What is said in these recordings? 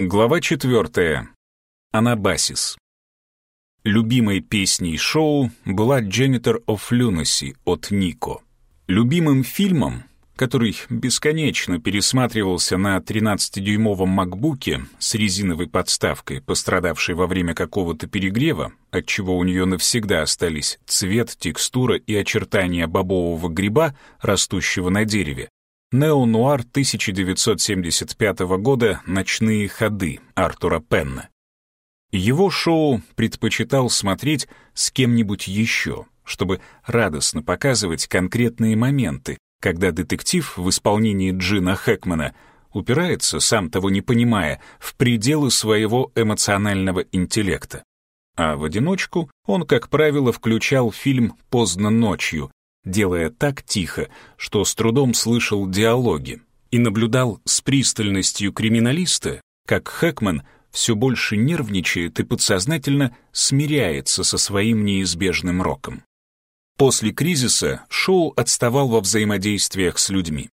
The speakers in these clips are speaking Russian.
Глава четвертая. Анабасис. Любимой песней шоу была «Janitor of Lunacy» от Нико. Любимым фильмом, который бесконечно пересматривался на 13-дюймовом макбуке с резиновой подставкой, пострадавшей во время какого-то перегрева, отчего у нее навсегда остались цвет, текстура и очертания бобового гриба, растущего на дереве, Неонуар 1975 года «Ночные ходы» Артура Пенна. Его шоу предпочитал смотреть с кем-нибудь еще, чтобы радостно показывать конкретные моменты, когда детектив в исполнении Джина Хэкмана упирается, сам того не понимая, в пределы своего эмоционального интеллекта. А в одиночку он, как правило, включал фильм «Поздно ночью», делая так тихо, что с трудом слышал диалоги, и наблюдал с пристальностью криминалиста, как Хэкман все больше нервничает и подсознательно смиряется со своим неизбежным роком. После кризиса Шоу отставал во взаимодействиях с людьми.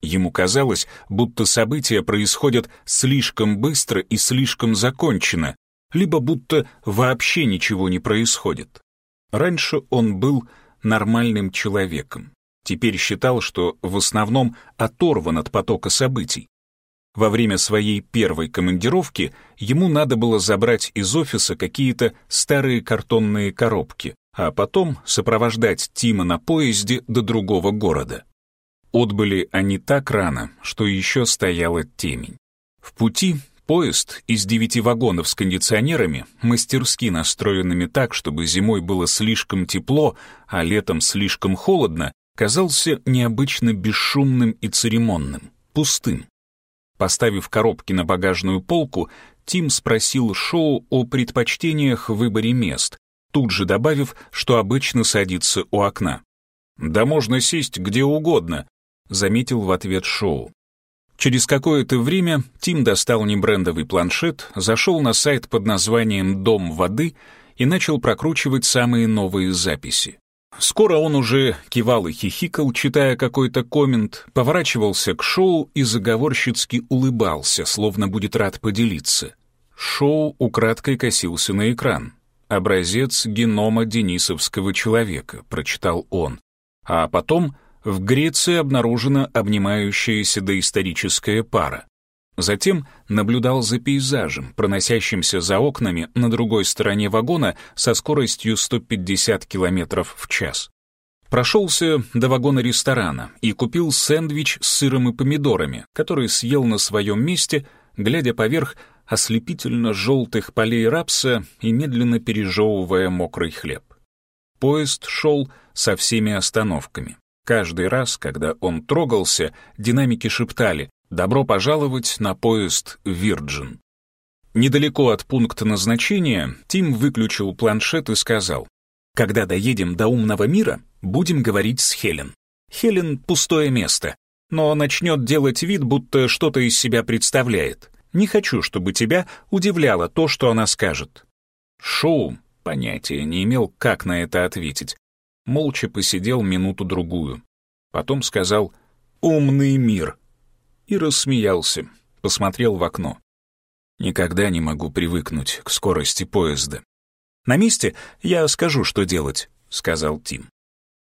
Ему казалось, будто события происходят слишком быстро и слишком закончено, либо будто вообще ничего не происходит. Раньше он был нормальным человеком. Теперь считал, что в основном оторван от потока событий. Во время своей первой командировки ему надо было забрать из офиса какие-то старые картонные коробки, а потом сопровождать Тима на поезде до другого города. Отбыли они так рано, что еще стояла темень. В пути Поезд из девяти вагонов с кондиционерами, мастерски настроенными так, чтобы зимой было слишком тепло, а летом слишком холодно, казался необычно бесшумным и церемонным, пустым. Поставив коробки на багажную полку, Тим спросил Шоу о предпочтениях в выборе мест, тут же добавив, что обычно садится у окна. «Да можно сесть где угодно», — заметил в ответ Шоу. Через какое-то время Тим достал небрендовый планшет, зашел на сайт под названием «Дом воды» и начал прокручивать самые новые записи. Скоро он уже кивал и хихикал, читая какой-то коммент, поворачивался к шоу и заговорщицки улыбался, словно будет рад поделиться. Шоу украдкой косился на экран. «Образец генома денисовского человека», — прочитал он. А потом в Греции обнаружена обнимающаяся доисторическая пара. Затем наблюдал за пейзажем, проносящимся за окнами на другой стороне вагона со скоростью 150 км в час. Прошелся до вагона ресторана и купил сэндвич с сыром и помидорами, который съел на своем месте, глядя поверх ослепительно-желтых полей рапса и медленно пережевывая мокрый хлеб. Поезд шел со всеми остановками. Каждый раз, когда он трогался, динамики шептали «Добро пожаловать на поезд Virgin». Недалеко от пункта назначения Тим выключил планшет и сказал «Когда доедем до умного мира, будем говорить с Хелен. Хелен — пустое место, но начнет делать вид, будто что-то из себя представляет. Не хочу, чтобы тебя удивляло то, что она скажет». Шоу понятия не имел, как на это ответить, молча посидел минуту-другую. Потом сказал «Умный мир!» и рассмеялся, посмотрел в окно. Никогда не могу привыкнуть к скорости поезда. «На месте я скажу, что делать», — сказал Тим.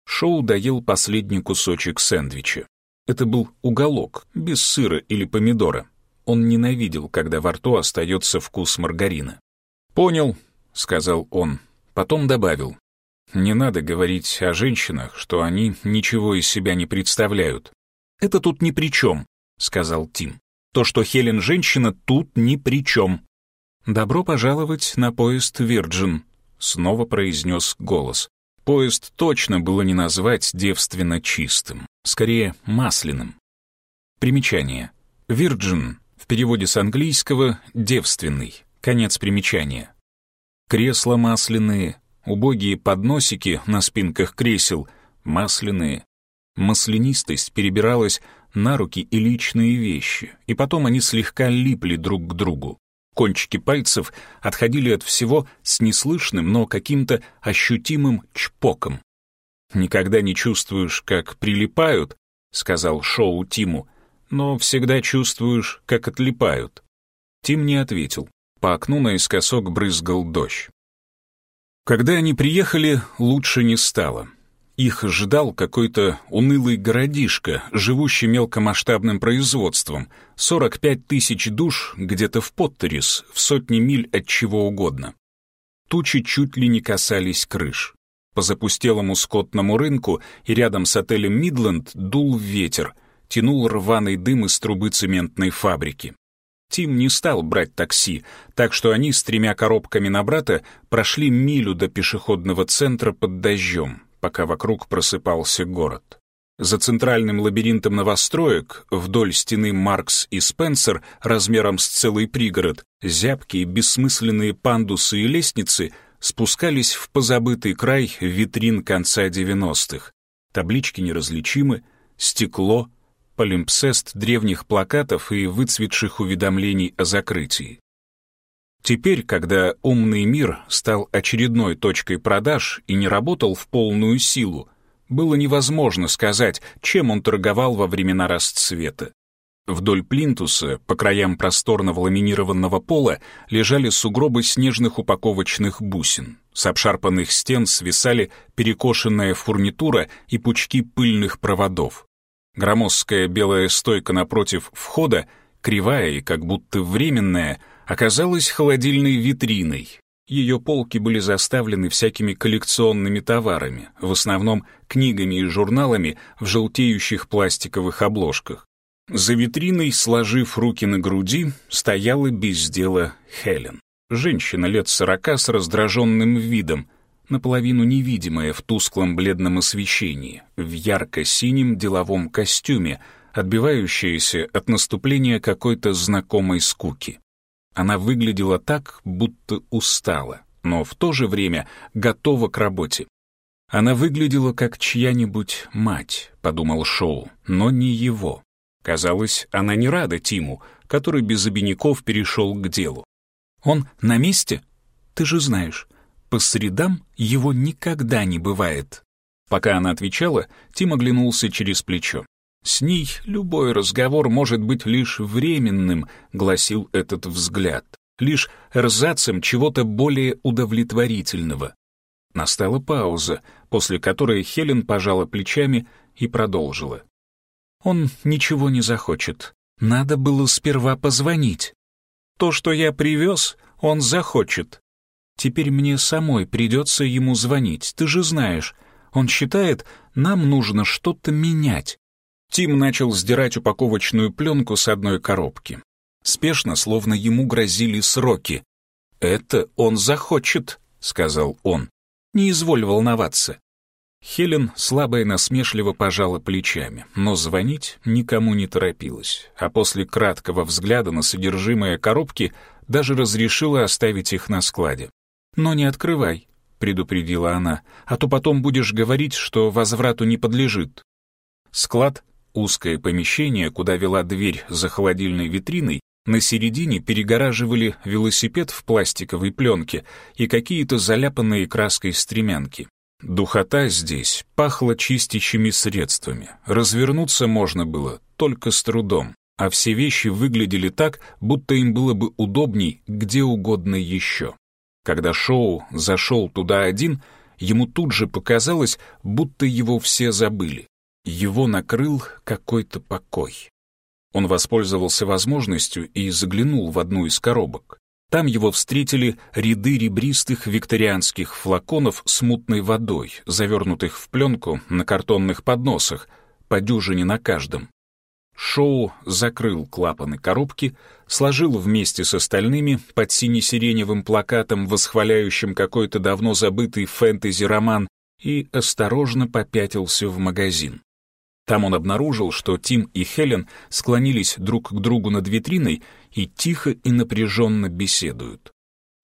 Шоу доел последний кусочек сэндвича. Это был уголок, без сыра или помидора. Он ненавидел, когда во рту остается вкус маргарина. «Понял», — сказал он. Потом добавил. Не надо говорить о женщинах, что они ничего из себя не представляют. «Это тут ни при чем», — сказал Тим. «То, что Хелен женщина, тут ни при чем». «Добро пожаловать на поезд «Вирджин», — снова произнес голос. Поезд точно было не назвать девственно чистым, скорее масляным. Примечание. «Вирджин» в переводе с английского «девственный». Конец примечания. Кресла масляные, убогие подносики на спинках кресел, масляные. Маслянистость перебиралась на руки и личные вещи, и потом они слегка липли друг к другу. Кончики пальцев отходили от всего с неслышным, но каким-то ощутимым чпоком. «Никогда не чувствуешь, как прилипают», — сказал Шоу Тиму, «но всегда чувствуешь, как отлипают». Тим не ответил. По окну наискосок брызгал дождь. Когда они приехали, лучше не стало. Их ждал какой-то унылый городишко, живущий мелкомасштабным производством. 45 тысяч душ где-то в Поттерис, в сотни миль от чего угодно. Тучи чуть ли не касались крыш. По запустелому скотному рынку и рядом с отелем «Мидленд» дул ветер, тянул рваный дым из трубы цементной фабрики. Тим не стал брать такси, так что они с тремя коробками на брата прошли милю до пешеходного центра под дождем, пока вокруг просыпался город. За центральным лабиринтом новостроек, вдоль стены Маркс и Спенсер, размером с целый пригород, зябкие бессмысленные пандусы и лестницы спускались в позабытый край витрин конца девяностых. Таблички неразличимы, стекло полимпсест древних плакатов и выцветших уведомлений о закрытии. Теперь, когда умный мир стал очередной точкой продаж и не работал в полную силу, было невозможно сказать, чем он торговал во времена расцвета. Вдоль плинтуса, по краям просторного ламинированного пола, лежали сугробы снежных упаковочных бусин. С обшарпанных стен свисали перекошенная фурнитура и пучки пыльных проводов. Громоздкая белая стойка напротив входа, кривая и как будто временная, оказалась холодильной витриной. Ее полки были заставлены всякими коллекционными товарами, в основном книгами и журналами в желтеющих пластиковых обложках. За витриной, сложив руки на груди, стояла без дела Хелен. Женщина лет сорока с раздраженным видом, наполовину невидимая в тусклом бледном освещении, в ярко-синем деловом костюме, отбивающаяся от наступления какой-то знакомой скуки. Она выглядела так, будто устала, но в то же время готова к работе. Она выглядела как чья-нибудь мать, подумал Шоу, но не его. Казалось, она не рада Тиму, который без обиняков перешел к делу. «Он на месте? Ты же знаешь. По средам его никогда не бывает. Пока она отвечала, Тим оглянулся через плечо. «С ней любой разговор может быть лишь временным», — гласил этот взгляд, «лишь рзацем чего-то более удовлетворительного». Настала пауза, после которой Хелен пожала плечами и продолжила. «Он ничего не захочет. Надо было сперва позвонить. То, что я привез, он захочет. Теперь мне самой придется ему звонить, ты же знаешь. Он считает, нам нужно что-то менять». Тим начал сдирать упаковочную пленку с одной коробки. Спешно, словно ему грозили сроки. «Это он захочет», — сказал он. «Не изволь волноваться». Хелен слабо и насмешливо пожала плечами, но звонить никому не торопилась, а после краткого взгляда на содержимое коробки даже разрешила оставить их на складе. «Но не открывай», — предупредила она, «а то потом будешь говорить, что возврату не подлежит». Склад, узкое помещение, куда вела дверь за холодильной витриной, на середине перегораживали велосипед в пластиковой пленке и какие-то заляпанные краской стремянки. Духота здесь пахла чистящими средствами. Развернуться можно было только с трудом, а все вещи выглядели так, будто им было бы удобней где угодно еще. Когда Шоу зашел туда один, ему тут же показалось, будто его все забыли. Его накрыл какой-то покой. Он воспользовался возможностью и заглянул в одну из коробок. Там его встретили ряды ребристых викторианских флаконов с мутной водой, завернутых в пленку на картонных подносах, по дюжине на каждом. Шоу закрыл клапаны коробки, сложил вместе с остальными под сине-сиреневым плакатом, восхваляющим какой-то давно забытый фэнтези-роман, и осторожно попятился в магазин. Там он обнаружил, что Тим и Хелен склонились друг к другу над витриной и тихо и напряженно беседуют.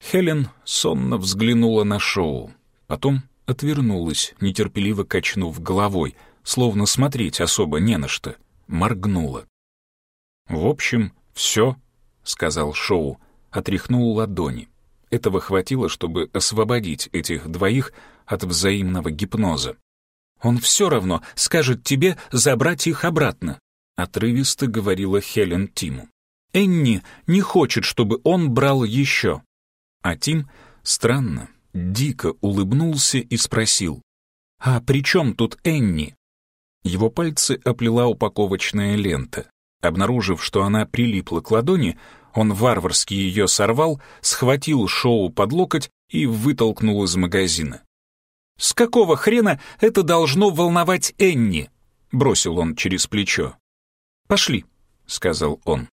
Хелен сонно взглянула на шоу, потом отвернулась, нетерпеливо качнув головой, словно смотреть особо не на что — моргнула. «В общем, все», — сказал Шоу, отряхнул ладони. Этого хватило, чтобы освободить этих двоих от взаимного гипноза. «Он все равно скажет тебе забрать их обратно», — отрывисто говорила Хелен Тиму. «Энни не хочет, чтобы он брал еще». А Тим, странно, дико улыбнулся и спросил. «А при чем тут Энни?» Его пальцы оплела упаковочная лента. Обнаружив, что она прилипла к ладони, он варварски ее сорвал, схватил Шоу под локоть и вытолкнул из магазина. «С какого хрена это должно волновать Энни?» — бросил он через плечо. «Пошли», — сказал он.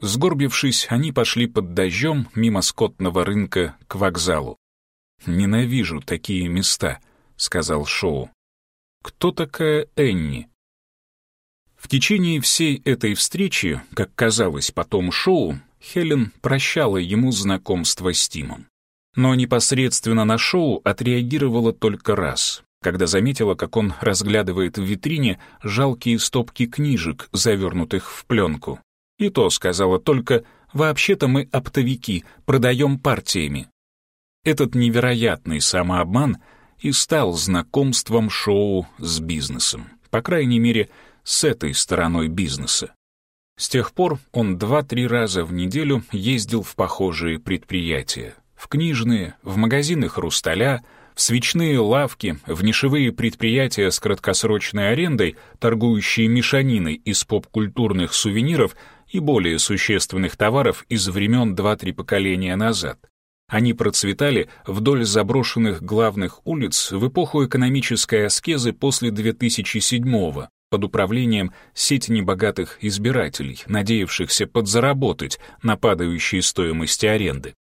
Сгорбившись, они пошли под дождем мимо скотного рынка к вокзалу. «Ненавижу такие места», — сказал Шоу. Кто такая Энни? В течение всей этой встречи, как казалось потом шоу, Хелен прощала ему знакомство с Тимом. Но непосредственно на шоу отреагировала только раз, когда заметила, как он разглядывает в витрине жалкие стопки книжек, завернутых в пленку. И то сказала только «Вообще-то мы оптовики, продаем партиями». Этот невероятный самообман — и стал знакомством шоу с бизнесом, по крайней мере, с этой стороной бизнеса. С тех пор он два-три раза в неделю ездил в похожие предприятия. В книжные, в магазины «Хрусталя», в свечные лавки, в нишевые предприятия с краткосрочной арендой, торгующие мешаниной из поп-культурных сувениров и более существенных товаров из времен 2-3 поколения назад. Они процветали вдоль заброшенных главных улиц в эпоху экономической аскезы после 2007-го под управлением сети небогатых избирателей, надеявшихся подзаработать на падающей стоимости аренды.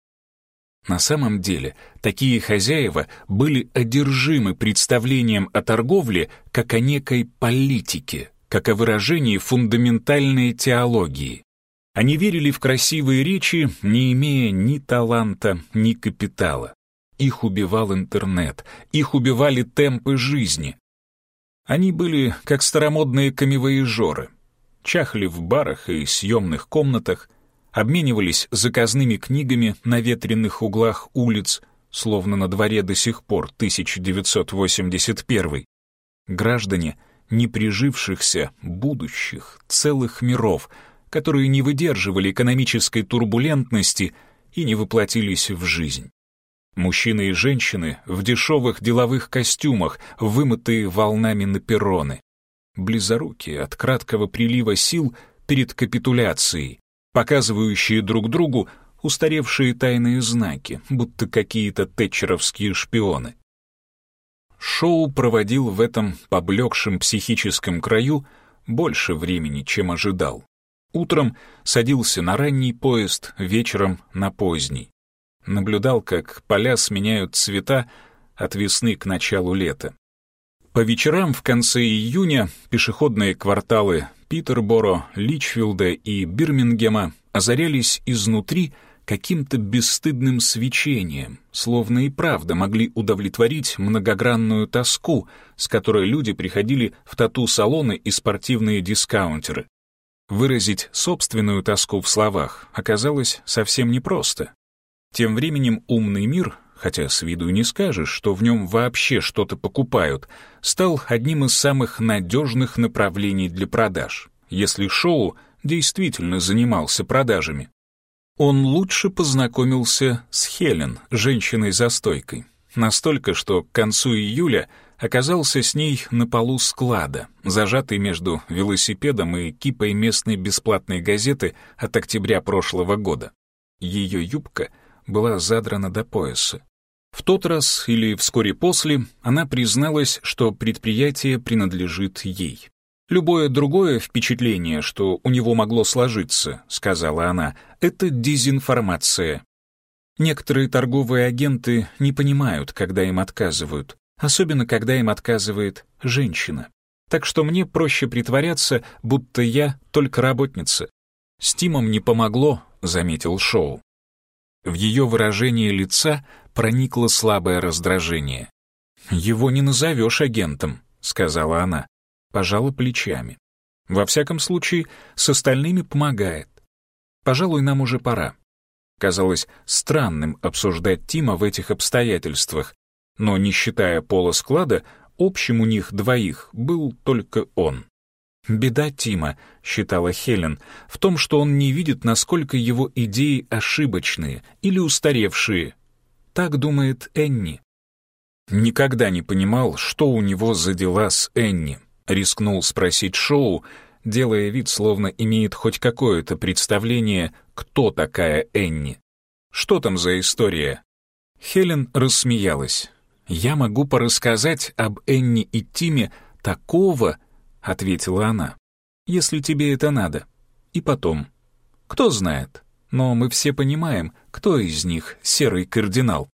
На самом деле, такие хозяева были одержимы представлением о торговле как о некой политике, как о выражении фундаментальной теологии. Они верили в красивые речи, не имея ни таланта, ни капитала. Их убивал интернет, их убивали темпы жизни. Они были как старомодные камевоежоры. Чахли в барах и съемных комнатах, обменивались заказными книгами на ветреных углах улиц, словно на дворе до сих пор 1981. Граждане неприжившихся будущих целых миров — которые не выдерживали экономической турбулентности и не воплотились в жизнь. Мужчины и женщины в дешевых деловых костюмах, вымытые волнами на перроны. Близорукие от краткого прилива сил перед капитуляцией, показывающие друг другу устаревшие тайные знаки, будто какие-то тетчеровские шпионы. Шоу проводил в этом поблекшем психическом краю больше времени, чем ожидал. Утром садился на ранний поезд, вечером — на поздний. Наблюдал, как поля сменяют цвета от весны к началу лета. По вечерам в конце июня пешеходные кварталы Питерборо, Личфилда и Бирмингема озарялись изнутри каким-то бесстыдным свечением, словно и правда могли удовлетворить многогранную тоску, с которой люди приходили в тату-салоны и спортивные дискаунтеры. Выразить собственную тоску в словах оказалось совсем непросто. Тем временем умный мир, хотя с виду не скажешь, что в нем вообще что-то покупают, стал одним из самых надежных направлений для продаж, если шоу действительно занимался продажами. Он лучше познакомился с Хелен, женщиной за стойкой. Настолько, что к концу июля оказался с ней на полу склада, зажатый между велосипедом и кипой местной бесплатной газеты от октября прошлого года. Ее юбка была задрана до пояса. В тот раз или вскоре после она призналась, что предприятие принадлежит ей. «Любое другое впечатление, что у него могло сложиться», — сказала она, — «это дезинформация. Некоторые торговые агенты не понимают, когда им отказывают, особенно когда им отказывает женщина. Так что мне проще притворяться, будто я только работница. С Тимом не помогло, заметил Шоу. В ее выражении лица проникло слабое раздражение. «Его не назовешь агентом», — сказала она, пожала плечами. «Во всяком случае, с остальными помогает. Пожалуй, нам уже пора. Казалось странным обсуждать Тима в этих обстоятельствах, но, не считая пола склада, общим у них двоих был только он. «Беда Тима», — считала Хелен, — «в том, что он не видит, насколько его идеи ошибочные или устаревшие». Так думает Энни. «Никогда не понимал, что у него за дела с Энни», — рискнул спросить Шоу, делая вид, словно имеет хоть какое-то представление кто такая Энни. Что там за история? Хелен рассмеялась. Я могу порассказать об Энни и Тиме такого, ответила она. Если тебе это надо. И потом. Кто знает, но мы все понимаем, кто из них серый кардинал.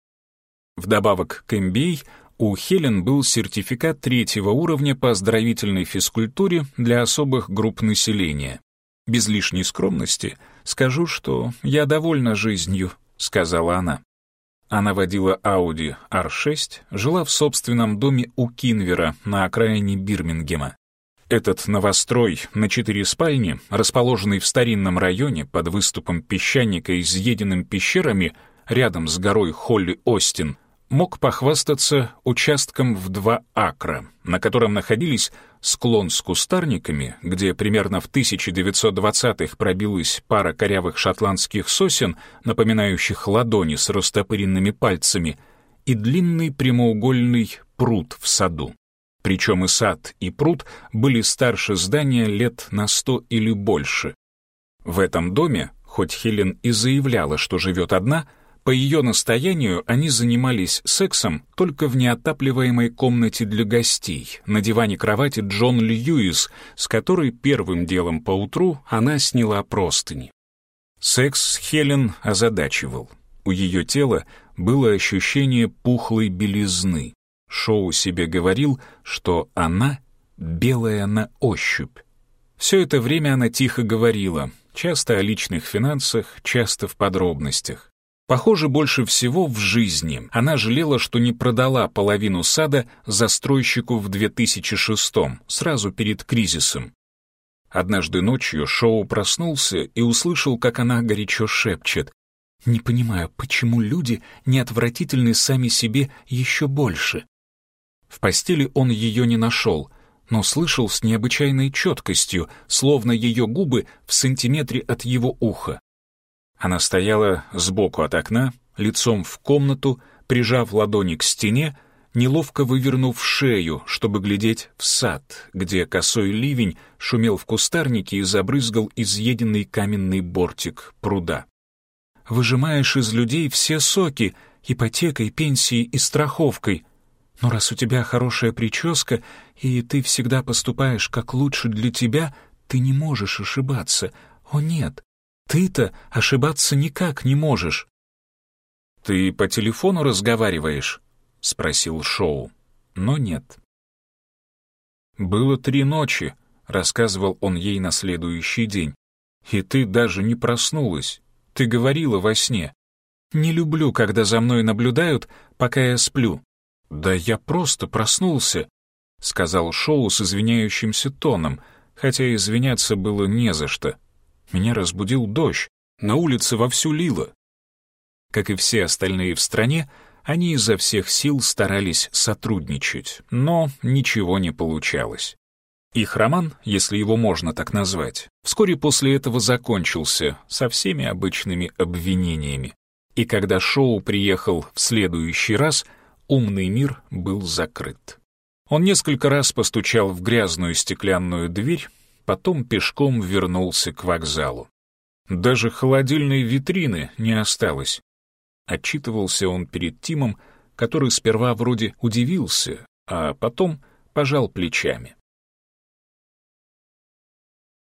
Вдобавок к MBA у Хелен был сертификат третьего уровня по оздоровительной физкультуре для особых групп населения. Без лишней скромности — Скажу, что я довольна жизнью», — сказала она. Она водила Audi R6, жила в собственном доме у Кинвера на окраине Бирмингема. Этот новострой на четыре спальни, расположенный в старинном районе под выступом песчаника и изъеденным пещерами, рядом с горой Холли-Остин — мог похвастаться участком в два акра, на котором находились склон с кустарниками, где примерно в 1920-х пробилась пара корявых шотландских сосен, напоминающих ладони с растопыренными пальцами, и длинный прямоугольный пруд в саду. Причем и сад, и пруд были старше здания лет на сто или больше. В этом доме, хоть Хелен и заявляла, что живет одна, по ее настоянию они занимались сексом только в неотапливаемой комнате для гостей, на диване кровати Джон Льюис, с которой первым делом поутру она сняла простыни. Секс Хелен озадачивал. У ее тела было ощущение пухлой белизны. Шоу себе говорил, что она белая на ощупь. Все это время она тихо говорила, часто о личных финансах, часто в подробностях. Похоже, больше всего в жизни она жалела, что не продала половину сада застройщику в 2006 сразу перед кризисом. Однажды ночью Шоу проснулся и услышал, как она горячо шепчет. «Не понимаю, почему люди не отвратительны сами себе еще больше?» В постели он ее не нашел, но слышал с необычайной четкостью, словно ее губы в сантиметре от его уха. Она стояла сбоку от окна, лицом в комнату, прижав ладони к стене, неловко вывернув шею, чтобы глядеть в сад, где косой ливень шумел в кустарнике и забрызгал изъеденный каменный бортик пруда. «Выжимаешь из людей все соки, ипотекой, пенсией и страховкой. Но раз у тебя хорошая прическа, и ты всегда поступаешь как лучше для тебя, ты не можешь ошибаться. О нет, ты-то ошибаться никак не можешь». «Ты по телефону разговариваешь?» — спросил Шоу. Но нет. «Было три ночи», — рассказывал он ей на следующий день. «И ты даже не проснулась. Ты говорила во сне. Не люблю, когда за мной наблюдают, пока я сплю». «Да я просто проснулся», — сказал Шоу с извиняющимся тоном, хотя извиняться было не за что. Меня разбудил дождь, на улице вовсю лило. Как и все остальные в стране, они изо всех сил старались сотрудничать, но ничего не получалось. Их роман, если его можно так назвать, вскоре после этого закончился со всеми обычными обвинениями. И когда Шоу приехал в следующий раз, умный мир был закрыт. Он несколько раз постучал в грязную стеклянную дверь, потом пешком вернулся к вокзалу. Даже холодильной витрины не осталось. Отчитывался он перед Тимом, который сперва вроде удивился, а потом пожал плечами.